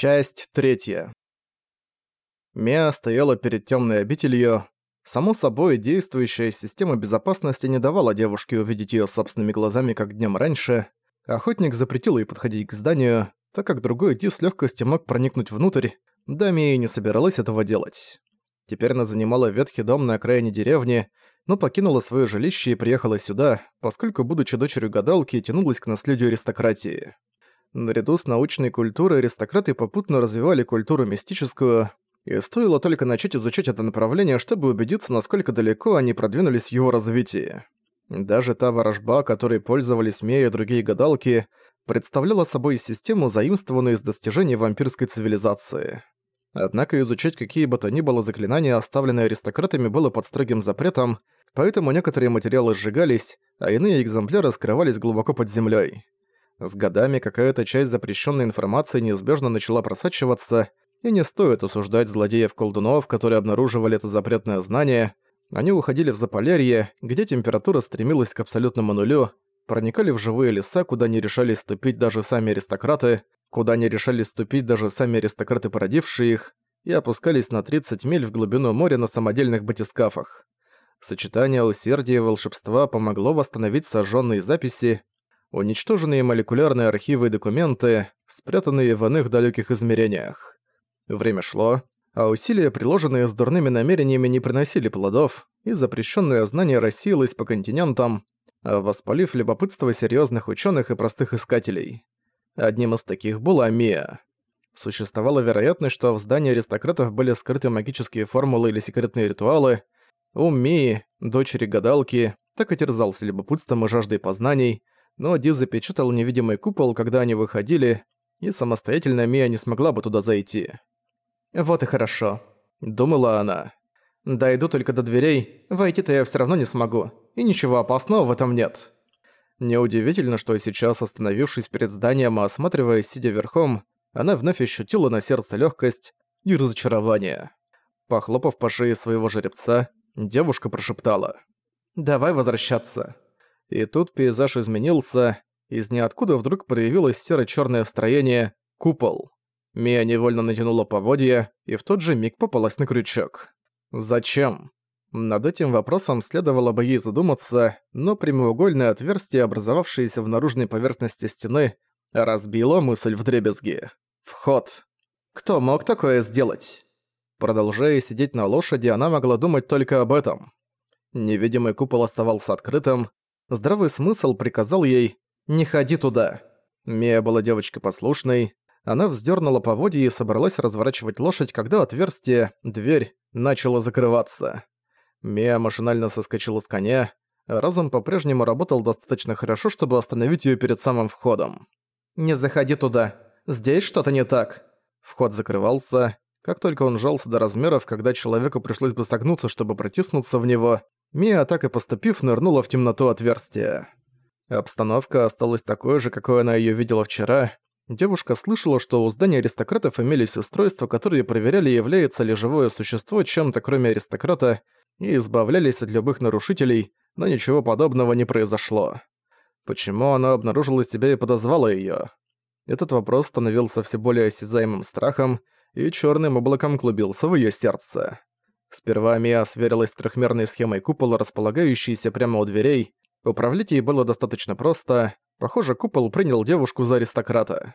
Часть третья. Мия стояла перед темной обителью. Само собой, действующая система безопасности не давала девушке увидеть ее собственными глазами, как днем раньше. Охотник запретил ей подходить к зданию, так как другой Ди с легкостью мог проникнуть внутрь, да Мия не собиралась этого делать. Теперь она занимала ветхий дом на окраине деревни, но покинула свое жилище и приехала сюда, поскольку, будучи дочерью гадалки, тянулась к наследию аристократии. Наряду с научной культурой аристократы попутно развивали культуру мистическую, и стоило только начать изучать это направление, чтобы убедиться, насколько далеко они продвинулись в его развитии. Даже та ворожба, которой пользовались Мея и другие гадалки, представляла собой систему, заимствованную из достижений вампирской цивилизации. Однако изучать какие бы то ни было заклинания, оставленные аристократами, было под строгим запретом, поэтому некоторые материалы сжигались, а иные экземпляры скрывались глубоко под землей. С годами какая-то часть запрещенной информации неизбежно начала просачиваться, и не стоит осуждать злодеев-колдунов, которые обнаруживали это запретное знание. Они уходили в Заполярье, где температура стремилась к абсолютному нулю, проникали в живые леса, куда не решались ступить даже сами аристократы, куда не решались ступить даже сами аристократы, породившие их, и опускались на 30 миль в глубину моря на самодельных батискафах. Сочетание усердия и волшебства помогло восстановить сожженные записи, уничтоженные молекулярные архивы и документы, спрятанные в иных далеких измерениях. Время шло, а усилия, приложенные с дурными намерениями, не приносили плодов, и запрещенное знание рассеялось по континентам, воспалив любопытство серьезных ученых и простых искателей. Одним из таких была Мия. Существовала вероятность, что в здании аристократов были скрыты магические формулы или секретные ритуалы. Ум Мии, дочери гадалки, так и терзался любопытством и жаждой познаний, но Ди запечатал невидимый купол, когда они выходили, и самостоятельно Мия не смогла бы туда зайти. «Вот и хорошо», — думала она. «Дойду только до дверей, войти-то я все равно не смогу, и ничего опасного в этом нет». Неудивительно, что сейчас, остановившись перед зданием и осматриваясь, сидя верхом, она вновь ощутила на сердце легкость и разочарование. Похлопав по шее своего жеребца, девушка прошептала. «Давай возвращаться». И тут пейзаж изменился, из ниоткуда вдруг проявилось серо черное строение «Купол». Мия невольно натянула поводья и в тот же миг попалась на крючок. «Зачем?» Над этим вопросом следовало бы ей задуматься, но прямоугольное отверстие, образовавшееся в наружной поверхности стены, разбило мысль в дребезги. Вход. Кто мог такое сделать? Продолжая сидеть на лошади, она могла думать только об этом. Невидимый купол оставался открытым. Здравый смысл приказал ей «Не ходи туда». Мия была девочкой послушной. Она вздернула поводья и собралась разворачивать лошадь, когда отверстие, дверь, начало закрываться. Мия машинально соскочила с коня. Разум по-прежнему работал достаточно хорошо, чтобы остановить её перед самым входом. «Не заходи туда. Здесь что-то не так». Вход закрывался. Как только он сжался до размеров, когда человеку пришлось бы согнуться, чтобы протиснуться в него, Мия, так и поступив, нырнула в темноту отверстия. Обстановка осталась такой же, какой она её видела вчера. Девушка слышала, что у здания аристократов имелись устройства, которые проверяли, является ли живое существо чем-то кроме аристократа, и избавлялись от любых нарушителей, но ничего подобного не произошло. Почему она обнаружила себя и подозвала её? Этот вопрос становился все более осязаемым страхом, и чёрным облаком клубился в её сердце. Сперва Мия сверилась с трехмерной схемой купола, располагающейся прямо у дверей. Управлять ей было достаточно просто. Похоже, купол принял девушку за аристократа.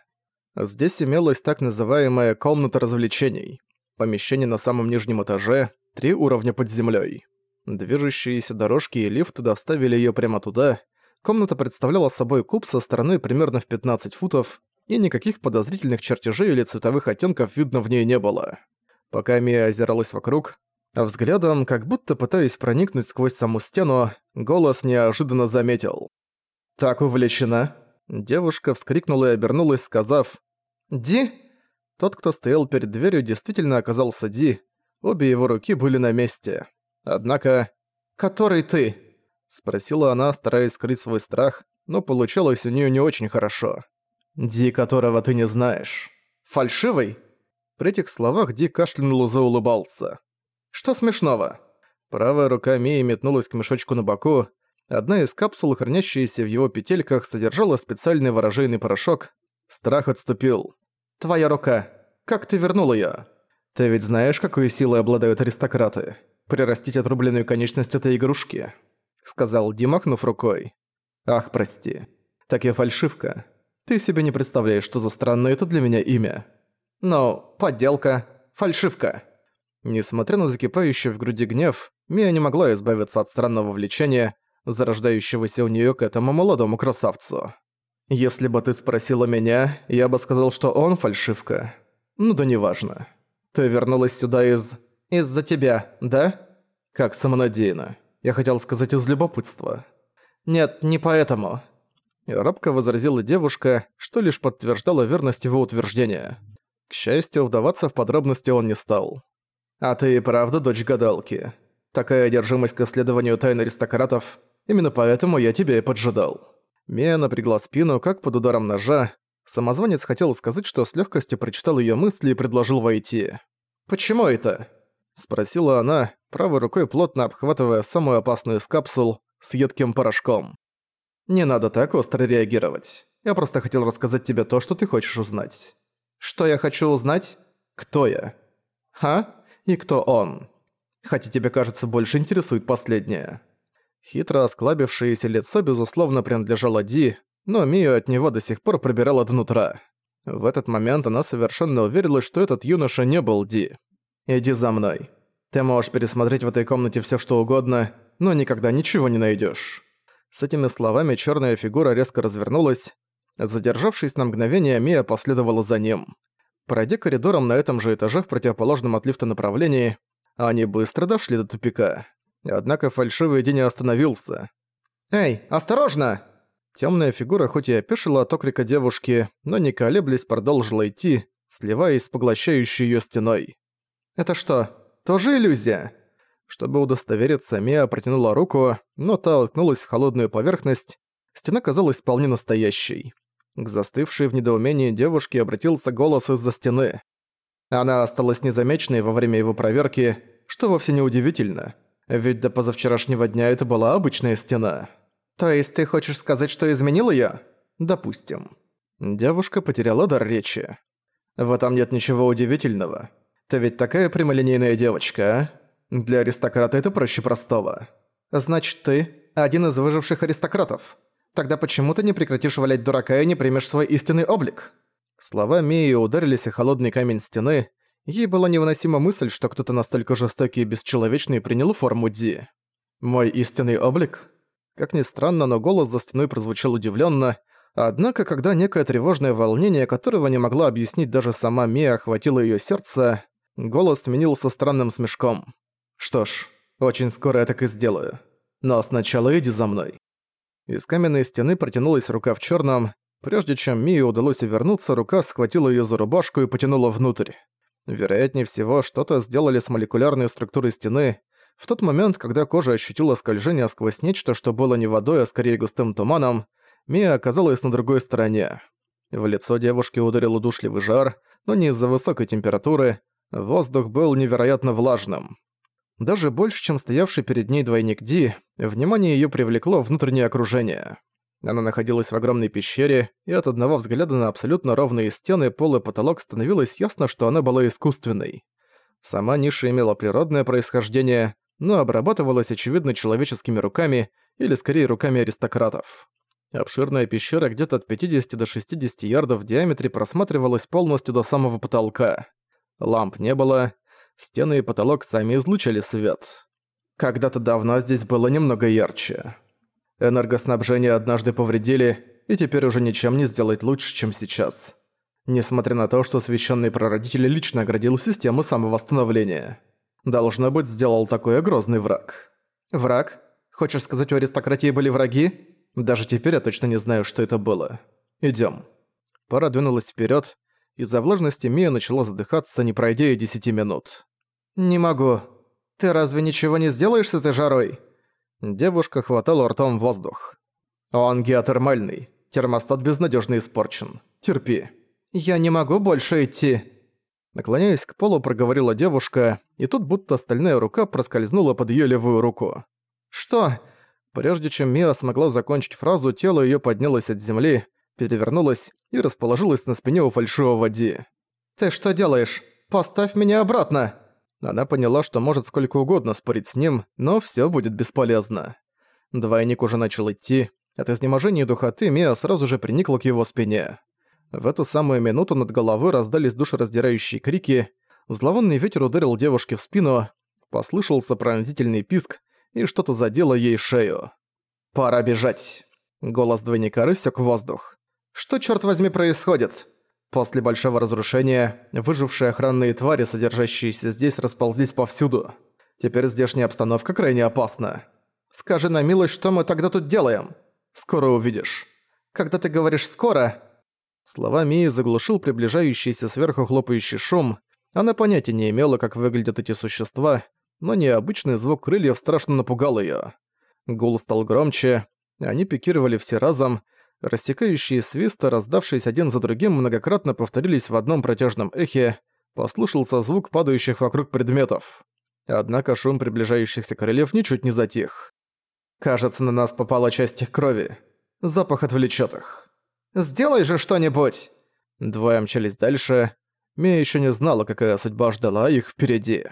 Здесь имелась так называемая «комната развлечений». Помещение на самом нижнем этаже, Три уровня под землей. Движущиеся дорожки и лифт доставили ее прямо туда. Комната представляла собой куб со стороной примерно в 15 футов, и никаких подозрительных чертежей или цветовых оттенков видно в ней не было. Пока Мия озиралась вокруг, взглядом, как будто пытаясь проникнуть сквозь саму стену, голос неожиданно заметил. «Так увлечена!» Девушка вскрикнула и обернулась, сказав «Ди?» Тот, кто стоял перед дверью, действительно оказался Ди, Обе его руки были на месте. Однако... «Который ты?» — спросила она, стараясь скрыть свой страх, но получалось у нее не очень хорошо. «Ди, которого ты не знаешь. Фальшивый?» При этих словах Ди кашлянул и заулыбался. «Что смешного?» Правая рука Мии метнулась к мешочку на боку. Одна из капсул, хранящаяся в его петельках, содержала специальный ворожейный порошок. Страх отступил. «Твоя рука». Как ты вернул её? Ты ведь знаешь, какой силой обладают аристократы? Прирастить отрубленную конечность этой игрушки», — сказал Ди, махнув рукой. «Ах, прости. Так я фальшивка. Ты себе не представляешь, что за странное это для меня имя. Но подделка, фальшивка». Несмотря на закипающий в груди гнев, Мия не могла избавиться от странного влечения, зарождающегося у неё к этому молодому красавцу. «Если бы ты спросила меня, я бы сказал, что он фальшивка. Ну да неважно. Ты вернулась сюда из... из-за тебя, да? Как самонадеянно. Я хотел сказать из любопытства. Нет, не поэтому». И робко возразила девушка, что лишь подтверждало верность его утверждения. К счастью, вдаваться в подробности он не стал. «А ты и правда дочь гадалки. Такая одержимость к исследованию тайн аристократов, именно поэтому я тебя и поджидал». Мия напрягла спину, как под ударом ножа. Самозванец хотел сказать, что с легкостью прочитал ее мысли и предложил войти. «Почему это?» – спросила она, правой рукой плотно обхватывая самую опасную из капсул с едким порошком. «Не надо так остро реагировать. Я просто хотел рассказать тебе то, что ты хочешь узнать». «Что я хочу узнать? Кто я?» «Ха? И кто он?» Хотя тебе, кажется, больше интересует последнее. Хитро осклабившееся лицо, безусловно, принадлежало Ди, но Мию от него до сих пор пробирала до нутра. В этот момент она совершенно уверилась, что этот юноша не был Ди. «Иди за мной. Ты можешь пересмотреть в этой комнате все что угодно, но никогда ничего не найдешь. С этими словами черная фигура резко развернулась. Задержавшись на мгновение, Мия последовала за ним. Пройдя коридором на этом же этаже в противоположном от лифта направлении, они быстро дошли до тупика. Однако фальшивый день остановился. «Эй, осторожно!» Темная фигура хоть и опешила от окрика девушки, но не колеблясь продолжила идти, сливаясь с поглощающей ее стеной. «Это что, тоже иллюзия?» Чтобы удостовериться, Мия протянула руку, но та уткнулась в холодную поверхность. Стена казалась вполне настоящей. К застывшей в недоумении девушке обратился голос из-за стены. Она осталась незамеченной во время его проверки, что вовсе не удивительно. Ведь до позавчерашнего дня это была обычная стена. То есть ты хочешь сказать, что изменил её? Допустим. Девушка потеряла дар речи. В этом нет ничего удивительного. Ты ведь такая прямолинейная девочка, а? Для аристократа это проще простого. Значит, ты один из выживших аристократов. Тогда почему ты не прекратишь валять дурака и не примешь свой истинный облик? Слова Мии ударились о холодный камень стены, Ей была невыносима мысль, что кто-то настолько жестокий и бесчеловечный принял форму Ди. «Мой истинный облик?» Как ни странно, но голос за стеной прозвучал удивленно. Однако, когда некое тревожное волнение, которого не могла объяснить даже сама Мия, охватило ее сердце, голос сменился странным смешком. «Что ж, очень скоро я так и сделаю. Но сначала иди за мной». Из каменной стены протянулась рука в черном. Прежде чем Мии удалось вернуться, рука схватила ее за рубашку и потянула внутрь. Вероятнее всего, что-то сделали с молекулярной структурой стены. В тот момент, когда кожа ощутила скольжение сквозь нечто, что было не водой, а скорее густым туманом, Мия оказалась на другой стороне. В лицо девушки ударил удушливый жар, но не из-за высокой температуры. Воздух был невероятно влажным. Даже больше, чем стоявший перед ней двойник Ди, внимание её привлекло внутреннее окружение. Она находилась в огромной пещере, и от одного взгляда на абсолютно ровные стены, пол и потолок становилось ясно, что она была искусственной. Сама ниша имела природное происхождение, но обрабатывалась, очевидно, человеческими руками, или скорее руками аристократов. Обширная пещера где-то от 50 до 60 ярдов в диаметре просматривалась полностью до самого потолка. Ламп не было, стены и потолок сами излучали свет. Когда-то давно здесь было немного ярче. Энергоснабжение однажды повредили, и теперь уже ничем не сделать лучше, чем сейчас. Несмотря на то, что священный прародитель лично оградил систему самовосстановления. Должно быть, сделал такой грозный враг. Враг? Хочешь сказать, у аристократии были враги? Даже теперь я точно не знаю, что это было. Идём. Пара двинулась вперёд. Из-за влажности Мия начала задыхаться, не пройдя и десяти минут. «Не могу. Ты разве ничего не сделаешь с этой жарой?» Девушка хватала ртом воздух. «Он геотермальный. Термостат безнадежно испорчен. Терпи». «Я не могу больше идти». Наклоняясь к полу, проговорила девушка, и тут будто стальная рука проскользнула под ее левую руку. «Что?» Прежде чем Мия смогла закончить фразу, тело ее поднялось от земли, перевернулось и расположилось на спине у фальшивого Ди. «Ты что делаешь? Поставь меня обратно!» Она поняла, что может сколько угодно спорить с ним, но всё будет бесполезно. Двойник уже начал идти. От изнеможения и духоты Мия сразу же приникла к его спине. В эту самую минуту над головой раздались душераздирающие крики, зловонный ветер ударил девушке в спину, послышался пронзительный писк, и что-то задело ей шею. «Пора бежать!» Голос двойника рассек воздух. «Что, черт возьми, происходит?» После большого разрушения, выжившие охранные твари, содержащиеся здесь, расползлись повсюду. Теперь здешняя обстановка крайне опасна. Скажи на милость, что мы тогда тут делаем? Скоро увидишь. Когда ты говоришь «скоро», Слова Мии заглушил приближающийся сверху хлопающий шум. Она понятия не имела, как выглядят эти существа, но необычный звук крыльев страшно напугал её. Гул стал громче, они пикировали все разом, рассекающие свисты, раздавшиеся один за другим, многократно повторились в одном протяжном эхе, послушался звук падающих вокруг предметов. Однако шум приближающихся крыльев ничуть не затих. «Кажется, на нас попала часть их крови. Запах отвлечет их». «Сделай же что-нибудь!» Двое мчались дальше. Мия еще не знала, какая судьба ждала их впереди.